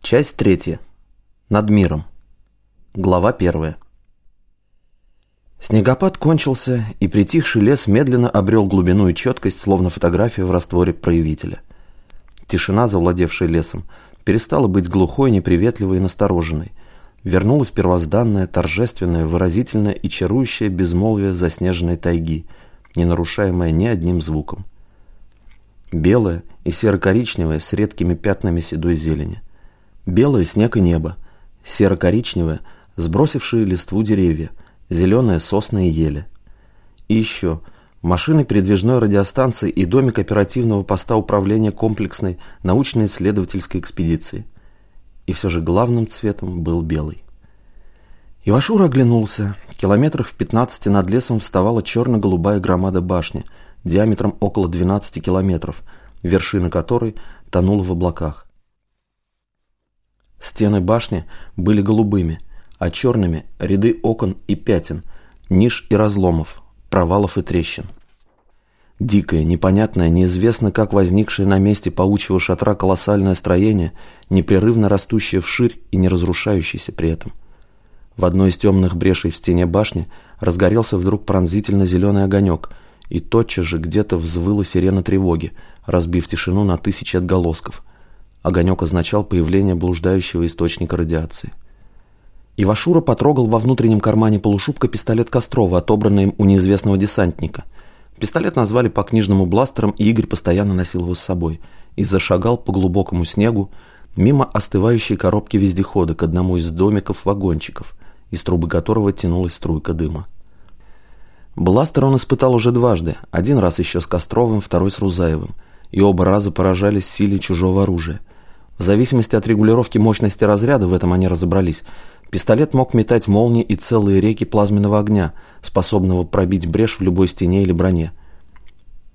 Часть третья. Над миром. Глава первая. Снегопад кончился, и притихший лес медленно обрел глубину и четкость, словно фотография в растворе проявителя. Тишина, завладевшая лесом, перестала быть глухой, неприветливой и настороженной. Вернулась первозданная, торжественная, выразительная и чарующая безмолвие заснеженной тайги, не нарушаемая ни одним звуком. Белая и серо-коричневая с редкими пятнами седой зелени. Белое снег и небо, серо-коричневое, сбросившие листву деревья, зеленые сосны и ели. И еще машины передвижной радиостанции и домик оперативного поста управления комплексной научно-исследовательской экспедиции. И все же главным цветом был белый. Ивашура оглянулся. Километрах в 15 над лесом вставала черно-голубая громада башни, диаметром около 12 километров, вершина которой тонула в облаках. Стены башни были голубыми, а черными – ряды окон и пятен, ниш и разломов, провалов и трещин. Дикое, непонятное, неизвестно как возникшее на месте паучьего шатра колоссальное строение, непрерывно растущее вширь и не разрушающееся при этом. В одной из темных брешей в стене башни разгорелся вдруг пронзительно зеленый огонек, и тотчас же где-то взвыла сирена тревоги, разбив тишину на тысячи отголосков – Огонек означал появление блуждающего источника радиации. Ивашура потрогал во внутреннем кармане полушубка пистолет Кострова, отобранный им у неизвестного десантника. Пистолет назвали по книжному бластером, и Игорь постоянно носил его с собой. И зашагал по глубокому снегу, мимо остывающей коробки вездехода к одному из домиков-вагончиков, из трубы которого тянулась струйка дыма. Бластер он испытал уже дважды, один раз еще с Костровым, второй с Рузаевым, и оба раза поражались силе чужого оружия. В зависимости от регулировки мощности разряда, в этом они разобрались, пистолет мог метать молнии и целые реки плазменного огня, способного пробить брешь в любой стене или броне.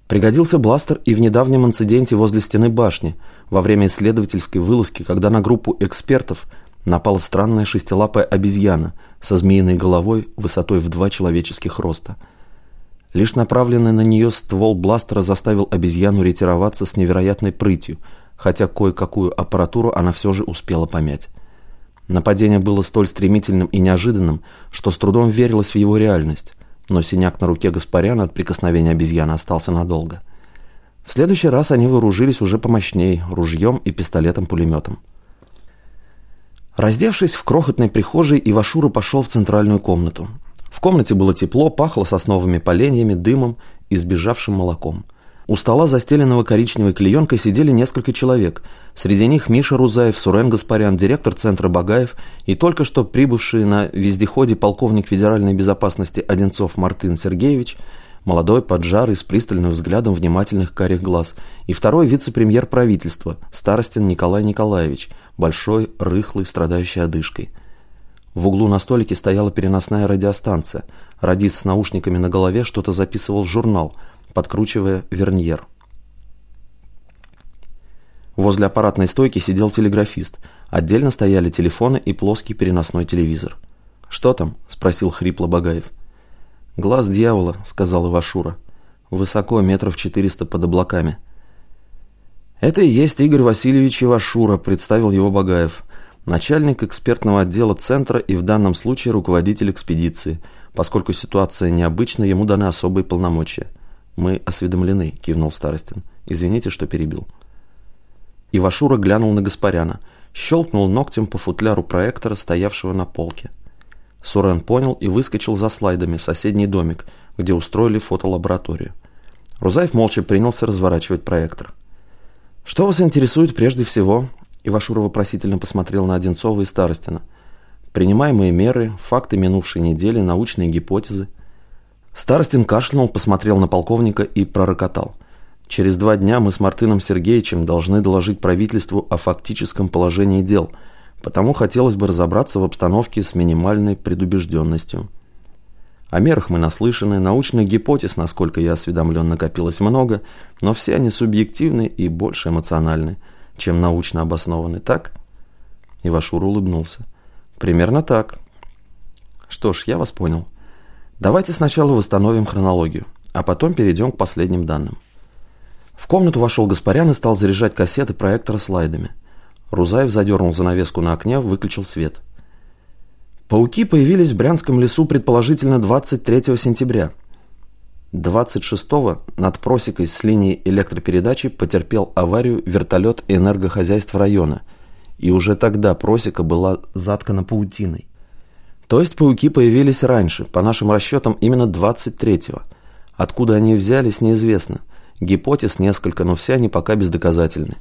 Пригодился бластер и в недавнем инциденте возле стены башни, во время исследовательской вылазки, когда на группу экспертов напала странная шестилапая обезьяна со змеиной головой высотой в два человеческих роста. Лишь направленный на нее ствол бластера заставил обезьяну ретироваться с невероятной прытью – хотя кое-какую аппаратуру она все же успела помять. Нападение было столь стремительным и неожиданным, что с трудом верилось в его реальность, но синяк на руке Гаспаряна от прикосновения обезьяны остался надолго. В следующий раз они вооружились уже помощней, ружьем и пистолетом-пулеметом. Раздевшись в крохотной прихожей, Ивашура пошел в центральную комнату. В комнате было тепло, пахло сосновыми поленьями, дымом и сбежавшим молоком. У стола, застеленного коричневой клеенкой, сидели несколько человек. Среди них Миша Рузаев, Сурен Гаспарян, директор Центра Багаев и только что прибывший на вездеходе полковник федеральной безопасности Одинцов Мартын Сергеевич, молодой, поджарый, с пристальным взглядом внимательных карих глаз, и второй вице-премьер правительства, старостин Николай Николаевич, большой, рыхлый, страдающий одышкой. В углу на столике стояла переносная радиостанция. Радист с наушниками на голове что-то записывал в журнал – подкручивая верньер. Возле аппаратной стойки сидел телеграфист. Отдельно стояли телефоны и плоский переносной телевизор. «Что там?» – спросил хрипло Багаев. «Глаз дьявола», – сказал Ивашура. «Высоко, метров четыреста под облаками». «Это и есть Игорь Васильевич Ивашура», – представил его Багаев. Начальник экспертного отдела центра и в данном случае руководитель экспедиции. Поскольку ситуация необычна, ему даны особые полномочия. «Мы осведомлены», – кивнул Старостин. «Извините, что перебил». Ивашура глянул на Гаспаряна, щелкнул ногтем по футляру проектора, стоявшего на полке. Сурен понял и выскочил за слайдами в соседний домик, где устроили фотолабораторию. Рузаев молча принялся разворачивать проектор. «Что вас интересует прежде всего?» Ивашура вопросительно посмотрел на Одинцова и Старостина. «Принимаемые меры, факты минувшей недели, научные гипотезы – Старостин кашлянул, посмотрел на полковника и пророкотал. «Через два дня мы с Мартыном Сергеевичем должны доложить правительству о фактическом положении дел, потому хотелось бы разобраться в обстановке с минимальной предубежденностью. О мерах мы наслышаны, научных гипотез, насколько я осведомлен, накопилось много, но все они субъективны и больше эмоциональны, чем научно обоснованы, так?» Ивашур улыбнулся. «Примерно так». «Что ж, я вас понял». Давайте сначала восстановим хронологию, а потом перейдем к последним данным. В комнату вошел Гаспарян и стал заряжать кассеты проектора слайдами. Рузаев задернул занавеску на окне, выключил свет. Пауки появились в Брянском лесу предположительно 23 сентября. 26-го над просекой с линии электропередачи потерпел аварию вертолет энергохозяйств района, и уже тогда просека была заткана паутиной. То есть пауки появились раньше, по нашим расчетам именно 23-го. Откуда они взялись, неизвестно. Гипотез несколько, но все они пока бездоказательны.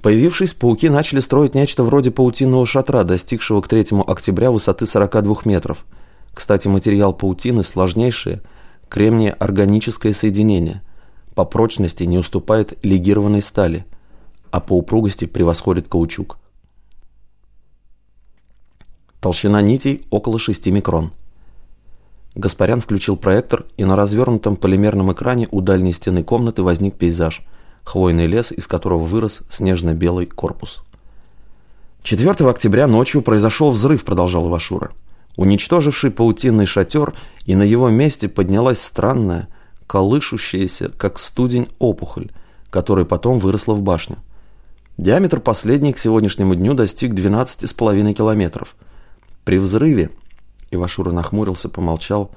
Появившись, пауки начали строить нечто вроде паутинного шатра, достигшего к 3 октября высоты 42 метров. Кстати, материал паутины сложнейшее кремния-органическое соединение. По прочности не уступает легированной стали, а по упругости превосходит каучук. Толщина нитей около 6 микрон. Гаспарян включил проектор, и на развернутом полимерном экране у дальней стены комнаты возник пейзаж – хвойный лес, из которого вырос снежно-белый корпус. 4 октября ночью произошел взрыв, продолжал Ивашура, уничтоживший паутинный шатер, и на его месте поднялась странная, колышущаяся, как студень, опухоль, которая потом выросла в башню. Диаметр последней к сегодняшнему дню достиг 12,5 километров. При взрыве, Ивашура нахмурился, помолчал,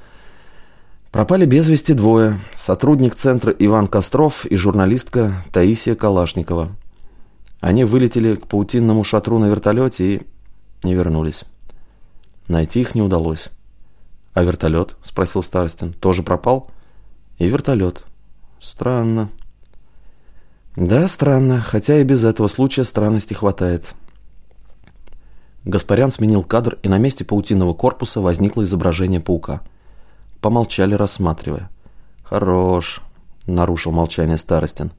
Пропали без вести двое. Сотрудник центра Иван Костров и журналистка Таисия Калашникова. Они вылетели к паутинному шатру на вертолете и не вернулись. Найти их не удалось. «А вертолет?» – спросил Старостин. «Тоже пропал?» «И вертолет. Странно». «Да, странно, хотя и без этого случая странности хватает». Гаспарян сменил кадр, и на месте паутинного корпуса возникло изображение паука – Помолчали, рассматривая. «Хорош», — нарушил молчание Старостин.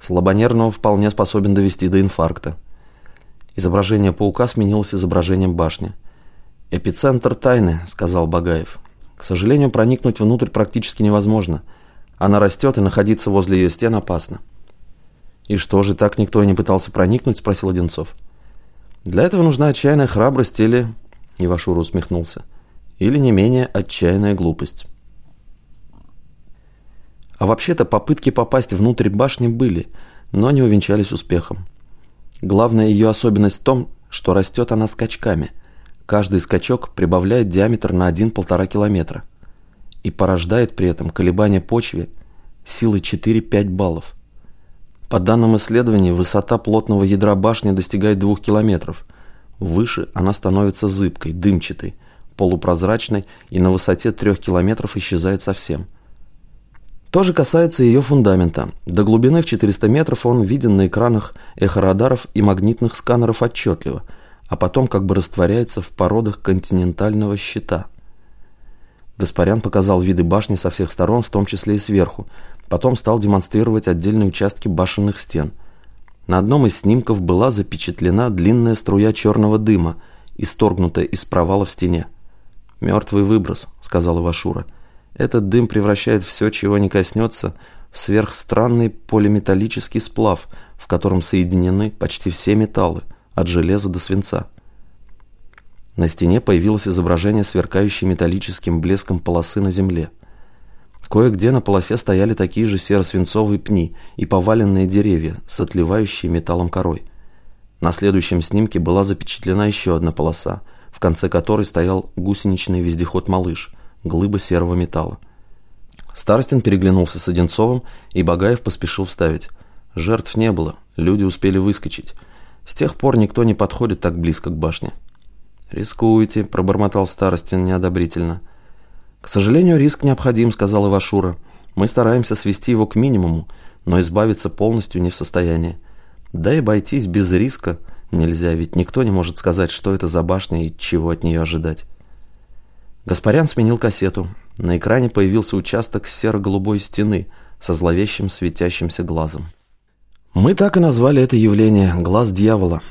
«Слабонервного вполне способен довести до инфаркта». Изображение паука сменилось изображением башни. «Эпицентр тайны», — сказал Багаев. «К сожалению, проникнуть внутрь практически невозможно. Она растет, и находиться возле ее стен опасно». «И что же, так никто и не пытался проникнуть?» — спросил Одинцов. «Для этого нужна отчаянная храбрость или...» Ивашура усмехнулся или не менее отчаянная глупость. А вообще-то попытки попасть внутрь башни были, но не увенчались успехом. Главная ее особенность в том, что растет она скачками. Каждый скачок прибавляет диаметр на 1-1,5 километра и порождает при этом колебания почвы силой 4-5 баллов. По данным исследований, высота плотного ядра башни достигает 2 километров. Выше она становится зыбкой, дымчатой, полупрозрачной и на высоте трех километров исчезает совсем. То же касается ее фундамента. До глубины в 400 метров он виден на экранах эхорадаров и магнитных сканеров отчетливо, а потом как бы растворяется в породах континентального щита. Гаспарян показал виды башни со всех сторон, в том числе и сверху, потом стал демонстрировать отдельные участки башенных стен. На одном из снимков была запечатлена длинная струя черного дыма, исторгнутая из провала в стене. «Мертвый выброс», — сказал Ивашура. «Этот дым превращает все, чего не коснется, в сверхстранный полиметаллический сплав, в котором соединены почти все металлы, от железа до свинца». На стене появилось изображение сверкающей металлическим блеском полосы на земле. Кое-где на полосе стояли такие же серо-свинцовые пни и поваленные деревья с отливающей металлом корой. На следующем снимке была запечатлена еще одна полоса – в конце которой стоял гусеничный вездеход «Малыш», глыба серого металла. Старостин переглянулся с Одинцовым, и Багаев поспешил вставить. Жертв не было, люди успели выскочить. С тех пор никто не подходит так близко к башне. «Рискуете», – пробормотал Старостин неодобрительно. «К сожалению, риск необходим», – сказал Ивашура. «Мы стараемся свести его к минимуму, но избавиться полностью не в состоянии. Да и обойтись без риска – Нельзя, ведь никто не может сказать, что это за башня и чего от нее ожидать. Гаспарян сменил кассету. На экране появился участок серо-голубой стены со зловещим светящимся глазом. Мы так и назвали это явление «глаз дьявола».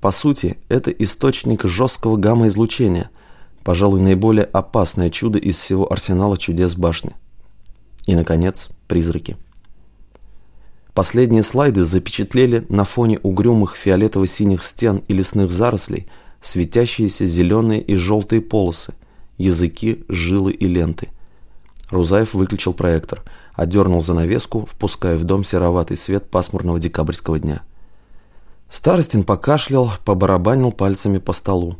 По сути, это источник жесткого гамма-излучения, пожалуй, наиболее опасное чудо из всего арсенала чудес башни. И, наконец, призраки. Последние слайды запечатлели на фоне угрюмых фиолетово-синих стен и лесных зарослей светящиеся зеленые и желтые полосы, языки, жилы и ленты. Рузаев выключил проектор, одернул занавеску, впуская в дом сероватый свет пасмурного декабрьского дня. Старостин покашлял, побарабанил пальцами по столу.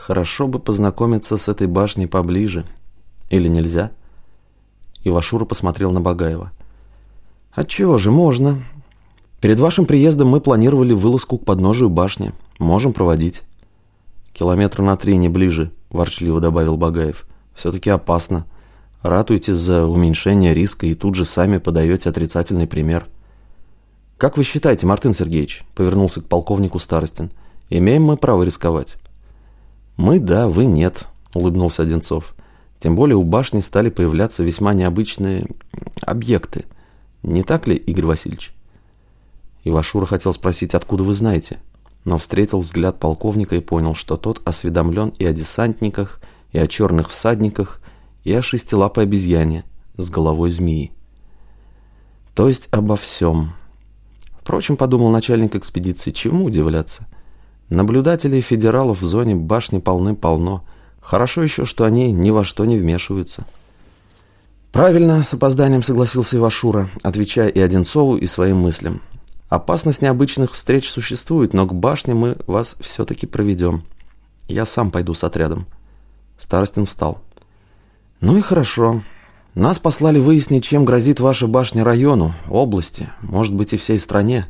Хорошо бы познакомиться с этой башней поближе. Или нельзя? Ивашура посмотрел на Багаева. А чего же, можно. Перед вашим приездом мы планировали вылазку к подножию башни. Можем проводить. Километра на три, не ближе, ворчливо добавил Багаев. Все-таки опасно. Ратуете за уменьшение риска и тут же сами подаете отрицательный пример. «Как вы считаете, Мартын Сергеевич?» – повернулся к полковнику Старостин. «Имеем мы право рисковать?» «Мы – да, вы – нет», – улыбнулся Одинцов. «Тем более у башни стали появляться весьма необычные объекты. Не так ли, Игорь Васильевич?» Ивашура хотел спросить, откуда вы знаете, но встретил взгляд полковника и понял, что тот осведомлен и о десантниках, и о черных всадниках, и о шестилапой обезьяне с головой змеи. То есть обо всем. Впрочем, подумал начальник экспедиции, чему удивляться? Наблюдателей федералов в зоне башни полны-полно. Хорошо еще, что они ни во что не вмешиваются. Правильно, с опозданием согласился Ивашура, отвечая и Одинцову, и своим мыслям. Опасность необычных встреч существует, но к башне мы вас все-таки проведем. Я сам пойду с отрядом. Старостин встал. Ну и хорошо. Нас послали выяснить, чем грозит ваша башня району, области, может быть и всей стране.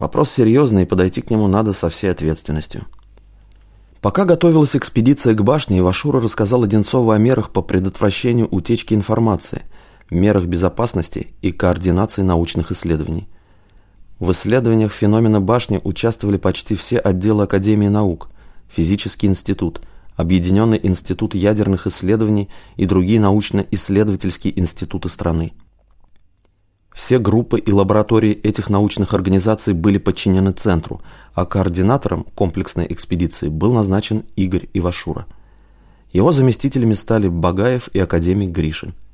Вопрос серьезный, и подойти к нему надо со всей ответственностью. Пока готовилась экспедиция к башне, Ивашура рассказал Одинцову о мерах по предотвращению утечки информации, мерах безопасности и координации научных исследований. В исследованиях феномена башни участвовали почти все отделы Академии наук, физический институт, Объединенный институт ядерных исследований и другие научно-исследовательские институты страны. Все группы и лаборатории этих научных организаций были подчинены центру, а координатором комплексной экспедиции был назначен Игорь Ивашура. Его заместителями стали Багаев и академик Гришин –